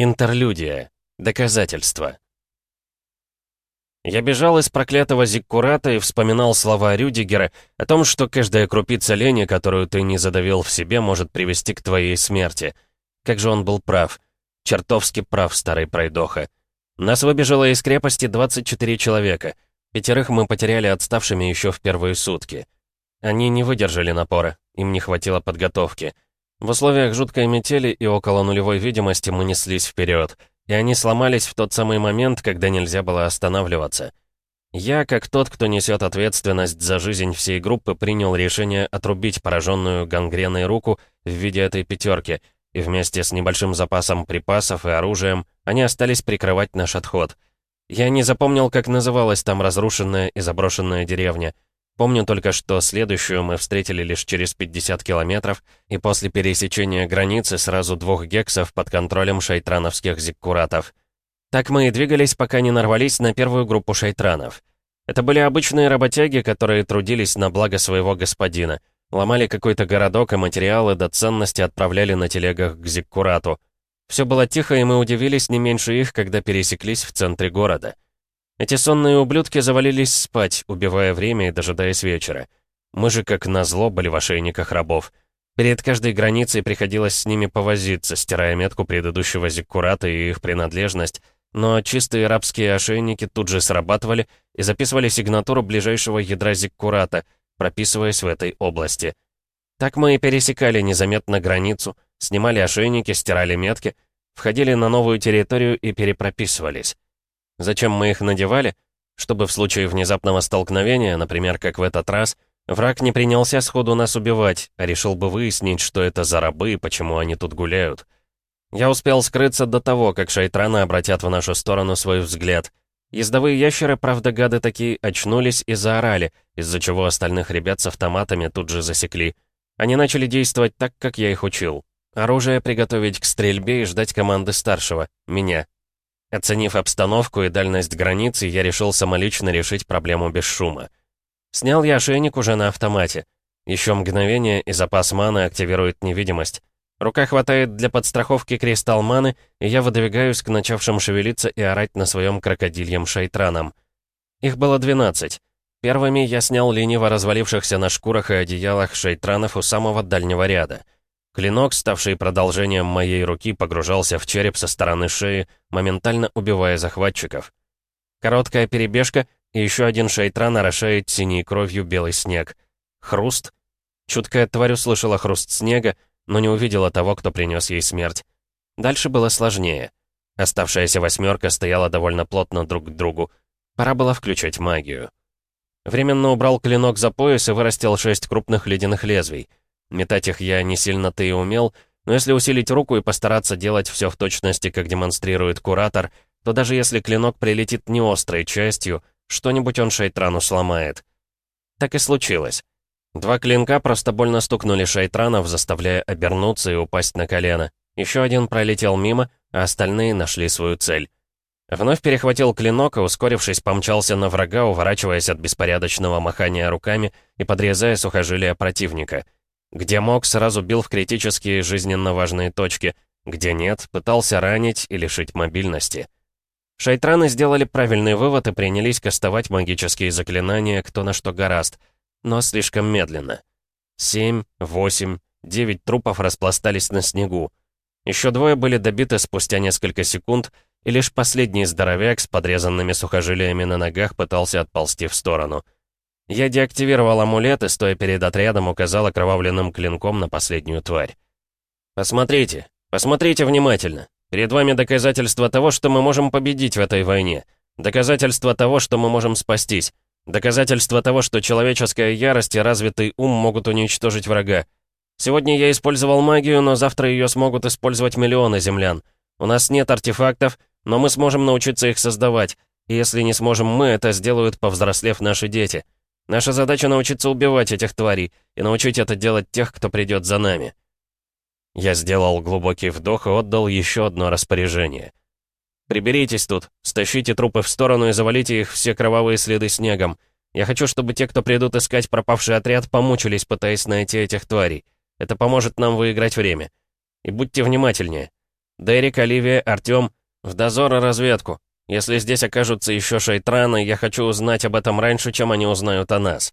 Интерлюдия. Доказательства. Я бежал из проклятого Зиккурата и вспоминал слова Рюдигера о том, что каждая крупица лени, которую ты не задавил в себе, может привести к твоей смерти. Как же он был прав. Чертовски прав, старый пройдоха. Нас выбежало из крепости 24 человека. Пятерых мы потеряли отставшими еще в первые сутки. Они не выдержали напора, им не хватило подготовки. В условиях жуткой метели и около нулевой видимости мы неслись вперед, и они сломались в тот самый момент, когда нельзя было останавливаться. Я, как тот, кто несет ответственность за жизнь всей группы, принял решение отрубить пораженную гангреной руку в виде этой пятерки, и вместе с небольшим запасом припасов и оружием они остались прикрывать наш отход. Я не запомнил, как называлась там разрушенная и заброшенная деревня — Помню только, что следующую мы встретили лишь через 50 километров, и после пересечения границы сразу двух гексов под контролем шайтрановских зиккуратов. Так мы и двигались, пока не нарвались на первую группу шайтранов. Это были обычные работяги, которые трудились на благо своего господина. Ломали какой-то городок, и материалы до ценности отправляли на телегах к зиккурату. Все было тихо, и мы удивились не меньше их, когда пересеклись в центре города. Эти сонные ублюдки завалились спать, убивая время и дожидаясь вечера. Мы же, как назло, были в ошейниках рабов. Перед каждой границей приходилось с ними повозиться, стирая метку предыдущего зиккурата и их принадлежность, но чистые рабские ошейники тут же срабатывали и записывали сигнатуру ближайшего ядра зиккурата, прописываясь в этой области. Так мы и пересекали незаметно границу, снимали ошейники, стирали метки, входили на новую территорию и перепрописывались. Зачем мы их надевали? Чтобы в случае внезапного столкновения, например, как в этот раз, враг не принялся сходу нас убивать, а решил бы выяснить, что это за рабы и почему они тут гуляют. Я успел скрыться до того, как шайтраны обратят в нашу сторону свой взгляд. Ездовые ящеры, правда, гады такие, очнулись и заорали, из-за чего остальных ребят с автоматами тут же засекли. Они начали действовать так, как я их учил. Оружие приготовить к стрельбе и ждать команды старшего, меня. Оценив обстановку и дальность границы, я решил самолично решить проблему без шума. Снял я ошейник уже на автомате. Еще мгновение, и запас маны активирует невидимость. Рука хватает для подстраховки кристалл маны, и я выдвигаюсь к начавшим шевелиться и орать на своем крокодильем шайтраном. Их было 12. Первыми я снял лениво развалившихся на шкурах и одеялах шайтранов у самого дальнего ряда — Клинок, ставший продолжением моей руки, погружался в череп со стороны шеи, моментально убивая захватчиков. Короткая перебежка, и еще один шейтран орошает синей кровью белый снег. Хруст. Чуткая тварь услышала хруст снега, но не увидела того, кто принес ей смерть. Дальше было сложнее. Оставшаяся восьмерка стояла довольно плотно друг к другу. Пора было включать магию. Временно убрал клинок за пояс и вырастил шесть крупных ледяных лезвий. Метать их я не сильно-то и умел, но если усилить руку и постараться делать все в точности, как демонстрирует куратор, то даже если клинок прилетит не острой частью, что-нибудь он Шайтрану сломает. Так и случилось. Два клинка просто больно стукнули Шайтранов, заставляя обернуться и упасть на колено. Еще один пролетел мимо, а остальные нашли свою цель. Вновь перехватил клинок и, ускорившись, помчался на врага, уворачиваясь от беспорядочного махания руками и подрезая сухожилия противника — где мог, сразу бил в критические жизненно важные точки. Где нет, пытался ранить и лишить мобильности. Шайтраны сделали правильный вывод и принялись кастовать магические заклинания кто на что гораст, но слишком медленно. Семь, восемь, девять трупов распластались на снегу. Еще двое были добиты спустя несколько секунд, и лишь последний здоровяк с подрезанными сухожилиями на ногах пытался отползти в сторону — я деактивировал амулет и, стоя перед отрядом, указал окровавленным клинком на последнюю тварь. «Посмотрите, посмотрите внимательно. Перед вами доказательство того, что мы можем победить в этой войне. Доказательство того, что мы можем спастись. Доказательство того, что человеческая ярость и развитый ум могут уничтожить врага. Сегодня я использовал магию, но завтра ее смогут использовать миллионы землян. У нас нет артефактов, но мы сможем научиться их создавать. И если не сможем мы, это сделают, повзрослев наши дети». Наша задача научиться убивать этих тварей и научить это делать тех, кто придет за нами. Я сделал глубокий вдох и отдал еще одно распоряжение. «Приберитесь тут, стащите трупы в сторону и завалите их все кровавые следы снегом. Я хочу, чтобы те, кто придут искать пропавший отряд, помучились, пытаясь найти этих тварей. Это поможет нам выиграть время. И будьте внимательнее. Дерек, Оливия, Артём, в дозор и разведку. Если здесь окажутся еще шейтраны, я хочу узнать об этом раньше, чем они узнают о нас».